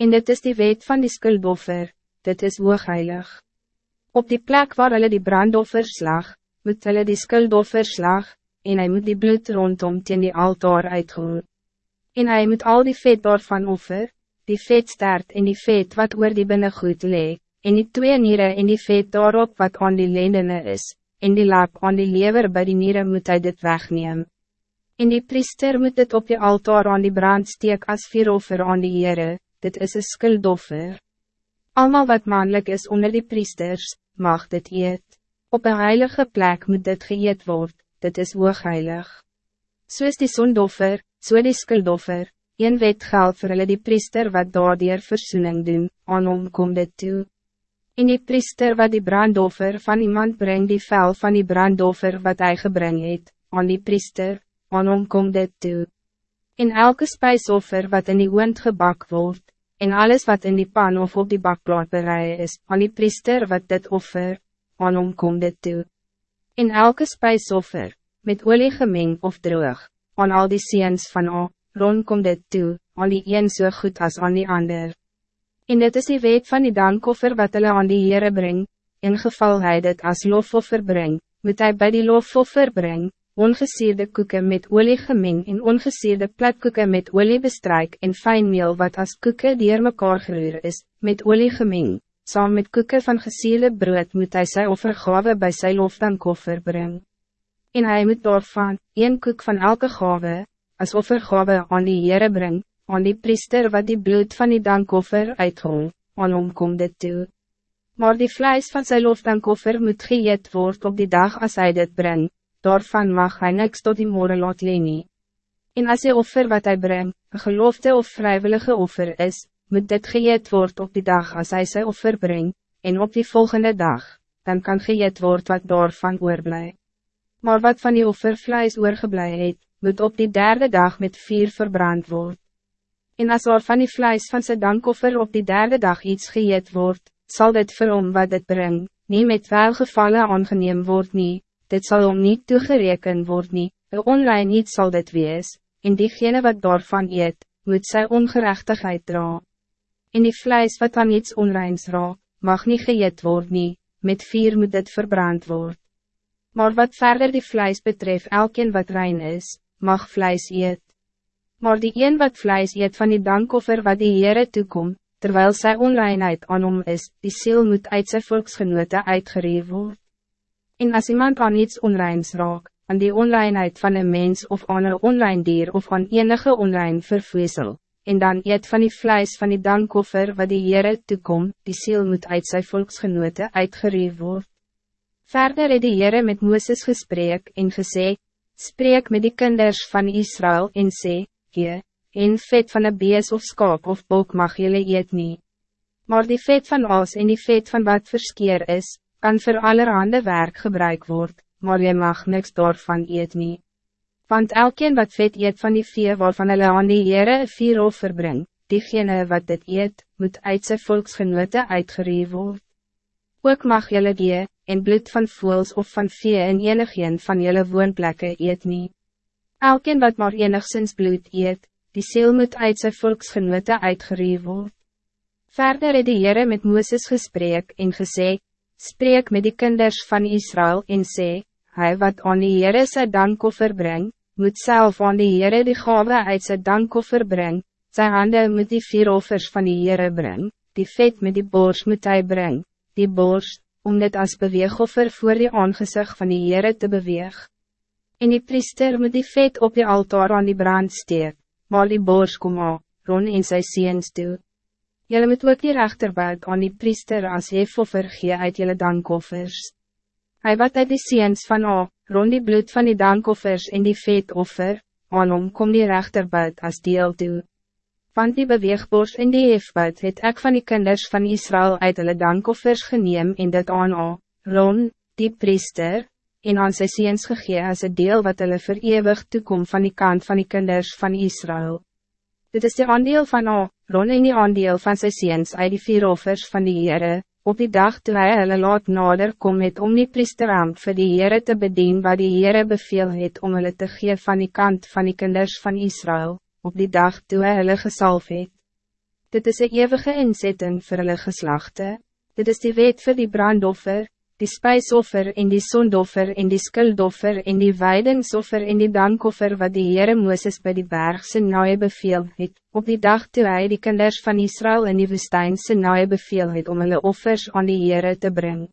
En dit is die wet van die skuldoffer, dit is hoogheilig. Op die plek waar hulle die brandoffer slag, moet hulle die skuldoffer slag, en hij moet die bloed rondom teen die altaar uitgoen. En hij moet al die vet daarvan offer, die vet stert en die vet wat oor die binnengoed lee, en die twee nieren en die vet daarop wat aan die lendene is, en die lap aan die lever bij die nieren moet hij dit wegneem. En die priester moet dit op die altaar aan die brand steek as vieroffer aan die Heere, dit is een skuldoffer. Almal wat mannelijk is onder die priesters, mag dit eet. Op een heilige plek moet dit geëet worden dit is hoogheilig. So is die sondoffer, so die skuldoffer, een wet geld vir hulle die priester wat daardier versoening doen, aan hom kom dit toe. En die priester wat die brandoffer van iemand brengt die vel van die brandoffer wat hij gebring het, aan die priester, aan hom kom dit toe. En elke spijsoffer wat in die oond gebak wordt, en alles wat in die pan of op die bakplaat bereid is, aan die priester wat dit offer, aan hom kom dit toe en elke spijsoffer, met olie gemeng of droog, aan al die seens van A, rond kom dit toe, aan die een so goed als aan die ander. En dit is die wet van die dankoffer wat hulle aan die Heere bring, in geval hy dit as lofoffer bring, moet hij bij die lofoffer bring, ongesierde koeken met olie gemeng en ongesierde platkoeken met olie bestryk en fijn meel wat as koeken dier mekaar geroer is, met olie gemeng saam met koeken van gesiele brood moet hij sy offergave bij sy lofdankoffer brengen. En hij moet daarvan, een koek van elke gave, als offergave aan die Heere bring, aan die priester wat die bloed van die dankoffer uithol, aan hom kom dit toe. Maar die vlijs van sy lofdankoffer moet geëet word op die dag als hij dit brengt, daarvan mag hij niks tot die morgen laat nie. En als die offer wat hij brengt, een geloofde of vrijwillige offer is, moet dit geëet word op die dag als hij sy offer brengt, en op die volgende dag, dan kan geëet word wat daarvan oorblij. Maar wat van die offervleis oorgeblij het, moet op die derde dag met vier verbrand word. En as er van die vleis van sy dankoffer op die derde dag iets geëet word, zal dit vir hom wat dit brengt, niet met welgevallen aangeneem word nie, dit zal om niet toegereken word nie, een online iets zal dit wees, en diegene wat daarvan eet, moet sy ongerechtigheid dragen en die vlees wat aan iets onreins raak, mag niet geëet worden, nie, met vier moet het verbrand worden. Maar wat verder die vlees betreft, elkeen wat rein is, mag vlees eet. Maar die een wat vlees eet van die dankoffer wat die Heere toekom, terwijl sy onreinheid aan hom is, die ziel moet uit sy volksgenote uitgereef word. En als iemand aan iets onreins raak, aan die onreinheid van een mens of aan een onrein dier of aan enige onrein vervoesel, en dan eet van die vlijs van die dankoffer wat die Heere toekom, die ziel moet uit sy volksgenote uitgereef word. Verder het die Heere met Mooses gesprek en gesê, spreek met die kinders van Israël en sê, Gee, en vet van een bees of skaap of bok mag jylle eet nie. Maar die vet van as en die vet van wat verskeer is, kan voor allerhande werk gebruik word, maar jy mag niks daarvan eet nie. Want elkeen wat vet eet van die vee waarvan hulle aan die Heere een vier offer bring, diegene wat dit eet, moet uit sy volksgenote uitgereef word. Ook mag jylle die, en bloed van voels of van vee in enigeen van jylle woonplekke eet nie. Elkeen wat maar enigszins bloed eet, die ziel moet uit sy volksgenote uitgereef word. Verder het die Heere met Mooses gesprek en gesê, Spreek met die kinders van Israël en sê, Hij wat aan die Heere sy dankoffer brengt, moet zelf aan die Heere die gave uit sy dankoffer bring, sy handen moet die vier offers van die Heere bring, die vet met die bors moet hij bring, die bors, om dit als beweegoffer voor die aangezicht van die Heere te beweeg. En die priester moet die vet op die altaar aan die brand steek, maar die bors kom al, ron in sy seens toe. Jylle moet ook die rechterbuik aan die priester als hefoffer gee uit jylle dankoffers. Hij wat uit die seens van A, rond die bloed van die dankoffers en die vetoffer, aan hom kom die rechterbuit als deel toe. Van die beweegbos en die hefbuit het ek van die kinders van Israël uit hulle dankoffers geneem en dit aan A, Ron, die priester, en aan sy seens gegee as een deel wat hulle verewig toekom van die kant van die kinders van Israël. Dit is de aandeel van A, Ron en die aandeel van sy seens uit die vier offers van die Heere, op die dag toe hy hulle laat nader kom het om die priesterambt vir die Heere te bedien wat die Heere beveel het om hulle te gee van die kant van die kinders van Israël, op die dag toe hy hulle gesalf het. Dit is een eeuwige inzetting voor hulle geslachte. Dit is die wet voor die brandoffer, die spijsoffer en die sondoffer en die skuldoffer en die weidingsoffer en die dankoffer wat die Heere Mooses bij die berg Sinaai beveel het, op die dag toe hy die kinders van Israël in die woestijn Sinaai beveel het om hulle offers aan die Heere te brengen.